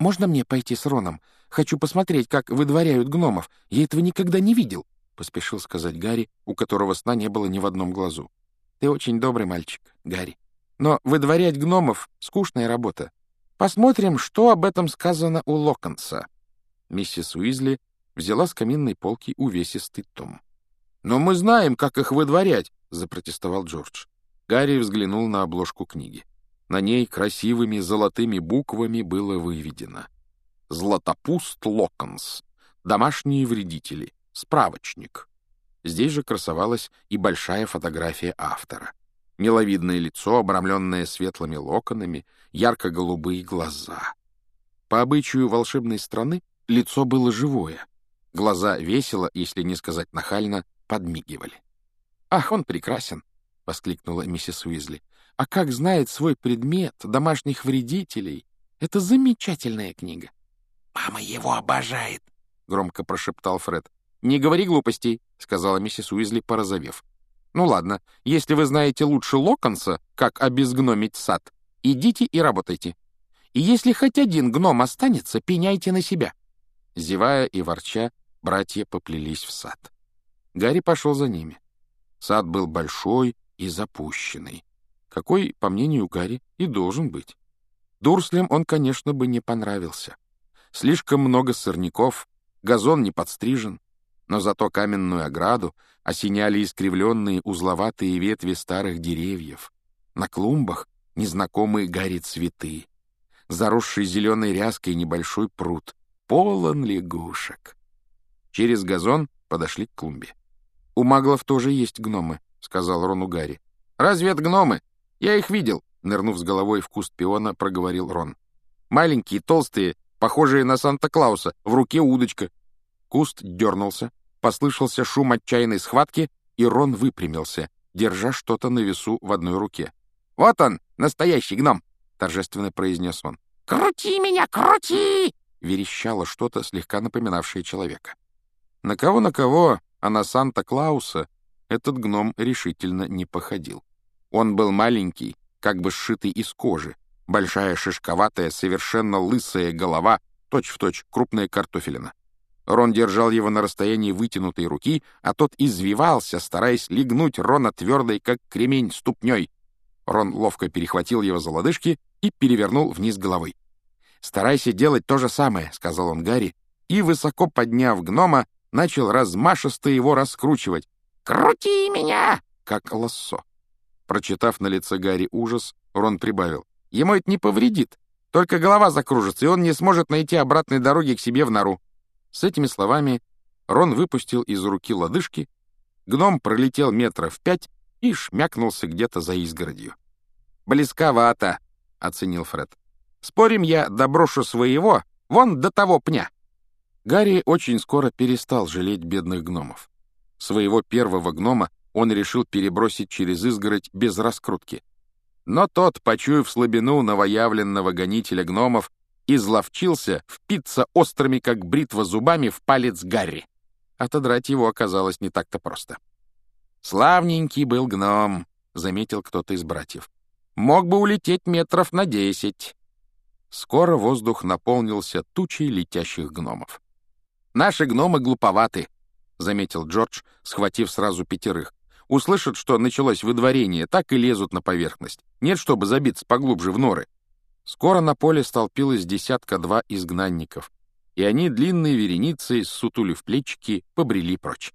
«Можно мне пойти с Роном? Хочу посмотреть, как выдворяют гномов. Я этого никогда не видел», — поспешил сказать Гарри, у которого сна не было ни в одном глазу. «Ты очень добрый мальчик, Гарри. Но выдворять гномов — скучная работа. Посмотрим, что об этом сказано у Локонса». Миссис Уизли взяла с каминной полки увесистый том. «Но мы знаем, как их выдворять», — запротестовал Джордж. Гарри взглянул на обложку книги. На ней красивыми золотыми буквами было выведено «Златопуст Локонс. Домашние вредители. Справочник». Здесь же красовалась и большая фотография автора. Миловидное лицо, обрамленное светлыми локонами, ярко-голубые глаза. По обычаю волшебной страны лицо было живое. Глаза весело, если не сказать нахально, подмигивали. «Ах, он прекрасен!» — воскликнула миссис Уизли. А как знает свой предмет домашних вредителей, это замечательная книга. «Мама его обожает», — громко прошептал Фред. «Не говори глупостей», — сказала миссис Уизли, порозовев. «Ну ладно, если вы знаете лучше Локонса, как обезгномить сад, идите и работайте. И если хоть один гном останется, пеняйте на себя». Зевая и ворча, братья поплелись в сад. Гарри пошел за ними. Сад был большой и запущенный какой, по мнению Гарри, и должен быть. Дурслям он, конечно, бы не понравился. Слишком много сорняков, газон не подстрижен, но зато каменную ограду осеняли искривленные узловатые ветви старых деревьев. На клумбах незнакомые Гарри цветы. Заросший зеленой ряской небольшой пруд, полон лягушек. Через газон подошли к клумбе. «У маглов тоже есть гномы», — сказал Рону Гарри. «Разве это гномы?» «Я их видел», — нырнув с головой в куст пиона, проговорил Рон. «Маленькие, толстые, похожие на Санта-Клауса, в руке удочка». Куст дернулся, послышался шум отчаянной схватки, и Рон выпрямился, держа что-то на весу в одной руке. «Вот он, настоящий гном!» — торжественно произнес он. «Крути меня, крути!» — верещало что-то, слегка напоминавшее человека. На кого-на кого, а на Санта-Клауса этот гном решительно не походил. Он был маленький, как бы сшитый из кожи, большая шишковатая, совершенно лысая голова, точь-в-точь точь крупная картофелина. Рон держал его на расстоянии вытянутой руки, а тот извивался, стараясь легнуть Рона твердой, как кремень, ступней. Рон ловко перехватил его за лодыжки и перевернул вниз головой. «Старайся делать то же самое», — сказал он Гарри, и, высоко подняв гнома, начал размашисто его раскручивать. «Крути меня!» — как лассо. Прочитав на лице Гарри ужас, Рон прибавил. «Ему это не повредит. Только голова закружится, и он не сможет найти обратной дороги к себе в нору». С этими словами Рон выпустил из руки лодыжки, гном пролетел метров пять и шмякнулся где-то за изгородью. «Близковато», — оценил Фред. «Спорим, я доброшу своего вон до того пня». Гарри очень скоро перестал жалеть бедных гномов. Своего первого гнома он решил перебросить через изгородь без раскрутки. Но тот, почуяв слабину новоявленного гонителя гномов, изловчился впиться острыми, как бритва, зубами в палец Гарри. Отодрать его оказалось не так-то просто. «Славненький был гном», — заметил кто-то из братьев. «Мог бы улететь метров на десять». Скоро воздух наполнился тучей летящих гномов. «Наши гномы глуповаты», — заметил Джордж, схватив сразу пятерых. Услышат, что началось выдворение, так и лезут на поверхность. Нет, чтобы забиться поглубже в норы. Скоро на поле столпилось десятка-два изгнанников, и они длинной вереницей, сутулив плечики, побрели прочь.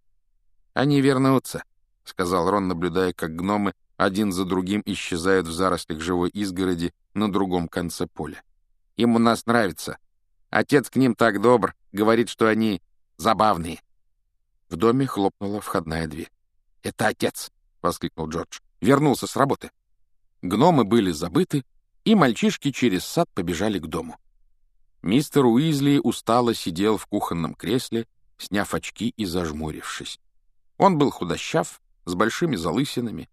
«Они вернутся», — сказал Рон, наблюдая, как гномы один за другим исчезают в зарослях живой изгороди на другом конце поля. «Им у нас нравится. Отец к ним так добр, говорит, что они забавные». В доме хлопнула входная дверь. «Это отец!» — воскликнул Джордж. «Вернулся с работы». Гномы были забыты, и мальчишки через сад побежали к дому. Мистер Уизли устало сидел в кухонном кресле, сняв очки и зажмурившись. Он был худощав, с большими залысинами,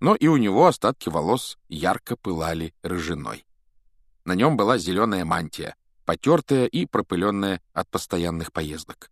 но и у него остатки волос ярко пылали рыжиной. На нем была зеленая мантия, потертая и пропыленная от постоянных поездок.